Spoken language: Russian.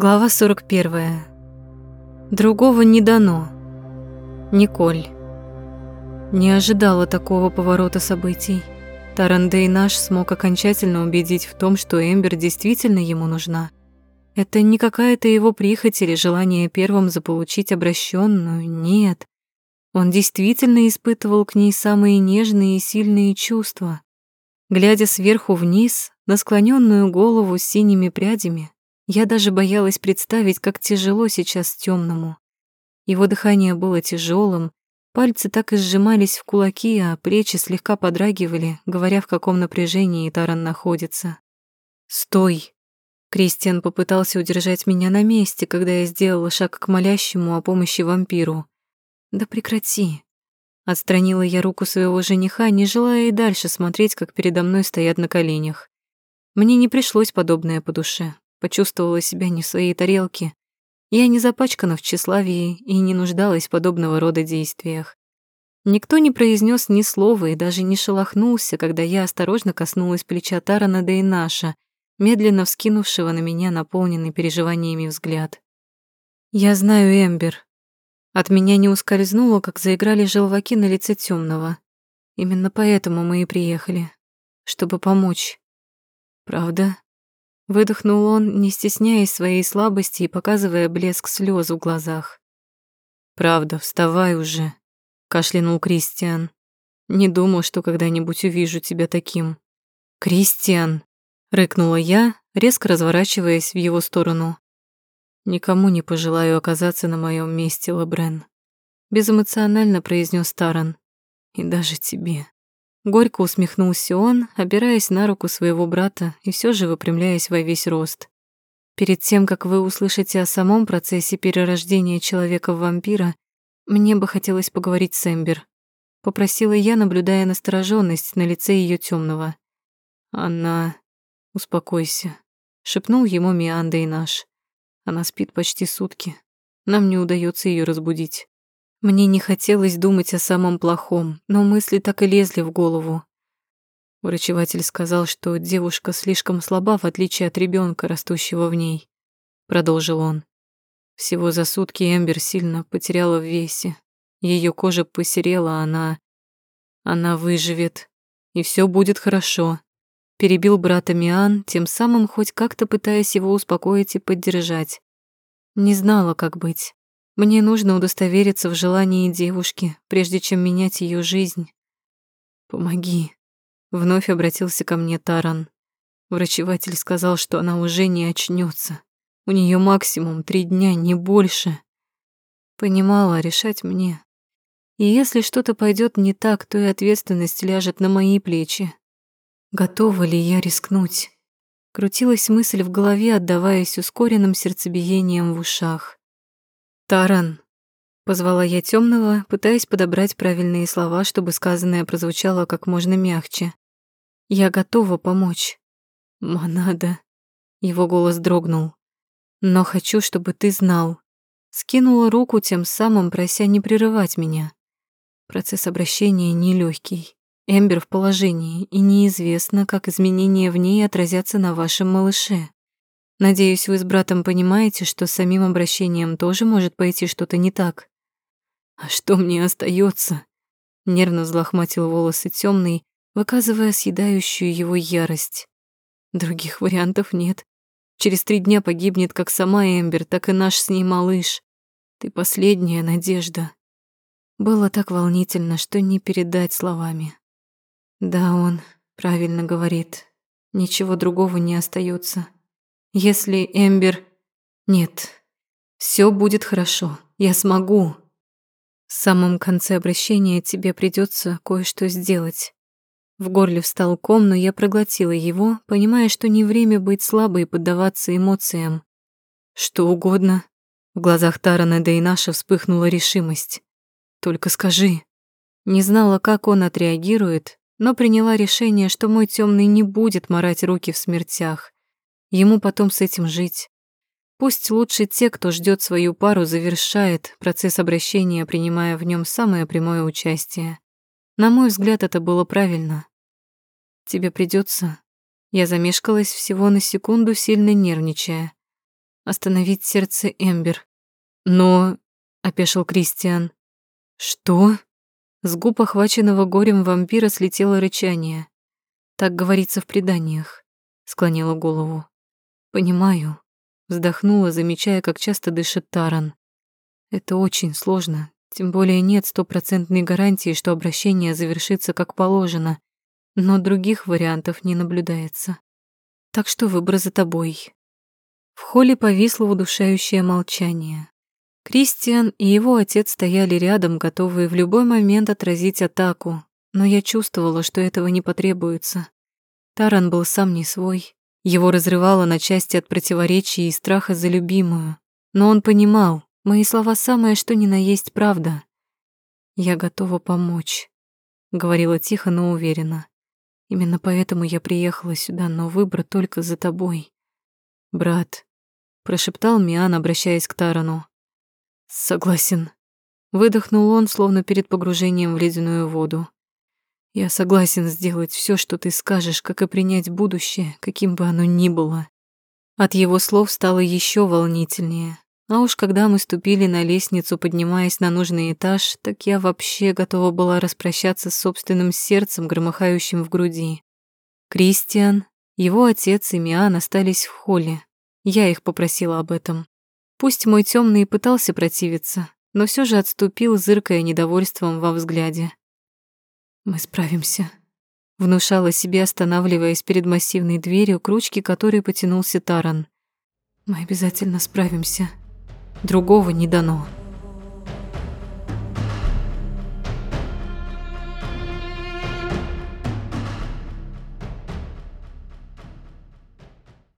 Глава 41. Другого не дано. Николь. Не ожидала такого поворота событий. Тарандей наш смог окончательно убедить в том, что Эмбер действительно ему нужна. Это не какая-то его прихоть или желание первым заполучить обращенную, нет. Он действительно испытывал к ней самые нежные и сильные чувства. Глядя сверху вниз на склоненную голову с синими прядями, я даже боялась представить, как тяжело сейчас темному. Его дыхание было тяжелым, пальцы так и сжимались в кулаки, а плечи слегка подрагивали, говоря, в каком напряжении Таран находится. «Стой!» Кристиан попытался удержать меня на месте, когда я сделала шаг к молящему о помощи вампиру. «Да прекрати!» Отстранила я руку своего жениха, не желая и дальше смотреть, как передо мной стоят на коленях. Мне не пришлось подобное по душе почувствовала себя не в своей тарелке. Я не запачкана в тщеславии и не нуждалась в подобного рода действиях. Никто не произнес ни слова и даже не шелохнулся, когда я осторожно коснулась плеча Тарана Дейнаша, медленно вскинувшего на меня наполненный переживаниями взгляд. «Я знаю Эмбер». От меня не ускользнуло, как заиграли желваки на лице темного. Именно поэтому мы и приехали, чтобы помочь. «Правда?» Выдохнул он, не стесняясь своей слабости и показывая блеск слез в глазах. «Правда, вставай уже», — кашлянул Кристиан. «Не думал, что когда-нибудь увижу тебя таким». «Кристиан!» — рыкнула я, резко разворачиваясь в его сторону. «Никому не пожелаю оказаться на моем месте, Лабрен», — безэмоционально произнес Таран. «И даже тебе». Горько усмехнулся он, опираясь на руку своего брата и все же выпрямляясь во весь рост. Перед тем, как вы услышите о самом процессе перерождения человека в вампира, мне бы хотелось поговорить с Эмбер. Попросила я, наблюдая настороженность на лице ее темного. Она... Успокойся. Шепнул ему Мианда и наш. Она спит почти сутки. Нам не удается ее разбудить. Мне не хотелось думать о самом плохом, но мысли так и лезли в голову. Врачеватель сказал, что девушка слишком слаба, в отличие от ребенка, растущего в ней. Продолжил он. Всего за сутки Эмбер сильно потеряла в весе. Ее кожа посерела, она... Она выживет. И все будет хорошо. Перебил брата Миан, тем самым хоть как-то пытаясь его успокоить и поддержать. Не знала, как быть. Мне нужно удостовериться в желании девушки, прежде чем менять ее жизнь. Помоги. Вновь обратился ко мне Таран. Врачеватель сказал, что она уже не очнется. У нее максимум три дня, не больше. Понимала, решать мне. И если что-то пойдет не так, то и ответственность ляжет на мои плечи. Готова ли я рискнуть? Крутилась мысль в голове, отдаваясь ускоренным сердцебиением в ушах. «Таран!» — позвала я темного, пытаясь подобрать правильные слова, чтобы сказанное прозвучало как можно мягче. «Я готова помочь». «Монада!» — его голос дрогнул. «Но хочу, чтобы ты знал». Скинула руку, тем самым прося не прерывать меня. Процесс обращения нелегкий. Эмбер в положении, и неизвестно, как изменения в ней отразятся на вашем малыше. Надеюсь, вы с братом понимаете, что с самим обращением тоже может пойти что-то не так. А что мне остается? Нервно взлохматил волосы темный, выказывая съедающую его ярость. Других вариантов нет. Через три дня погибнет как сама Эмбер, так и наш с ней малыш. Ты последняя надежда. Было так волнительно, что не передать словами. Да, он правильно говорит. Ничего другого не остается. Если Эмбер... Нет, все будет хорошо, я смогу. В самом конце обращения тебе придется кое-что сделать. В горле встал ком, но я проглотила его, понимая, что не время быть слабой и поддаваться эмоциям. Что угодно. В глазах Тарана да и наша вспыхнула решимость. Только скажи. Не знала, как он отреагирует, но приняла решение, что мой темный не будет морать руки в смертях. Ему потом с этим жить. Пусть лучше те, кто ждет свою пару, завершает процесс обращения, принимая в нем самое прямое участие. На мой взгляд, это было правильно. Тебе придется. Я замешкалась всего на секунду, сильно нервничая. остановить сердце Эмбер. Но... опешил Кристиан. Что? С губ охваченного горем вампира слетело рычание. Так говорится в преданиях. Склонила голову. Понимаю. Вздохнула, замечая, как часто дышит Таран. Это очень сложно, тем более нет стопроцентной гарантии, что обращение завершится как положено, но других вариантов не наблюдается. Так что выбор за тобой. В холле повисло удушающее молчание. Кристиан и его отец стояли рядом, готовые в любой момент отразить атаку, но я чувствовала, что этого не потребуется. Таран был сам не свой. Его разрывало на части от противоречий и страха за любимую. Но он понимал, мои слова самое что ни на есть правда. «Я готова помочь», — говорила тихо, но уверенно. «Именно поэтому я приехала сюда, но выбор только за тобой». «Брат», — прошептал Миан, обращаясь к Тарану. «Согласен». Выдохнул он, словно перед погружением в ледяную воду. «Я согласен сделать все, что ты скажешь, как и принять будущее, каким бы оно ни было». От его слов стало еще волнительнее. А уж когда мы ступили на лестницу, поднимаясь на нужный этаж, так я вообще готова была распрощаться с собственным сердцем, громыхающим в груди. Кристиан, его отец и Миан остались в холле. Я их попросила об этом. Пусть мой темный пытался противиться, но все же отступил, зыркая недовольством во взгляде. «Мы справимся», — внушала себе, останавливаясь перед массивной дверью, к ручке которой потянулся Таран. «Мы обязательно справимся. Другого не дано».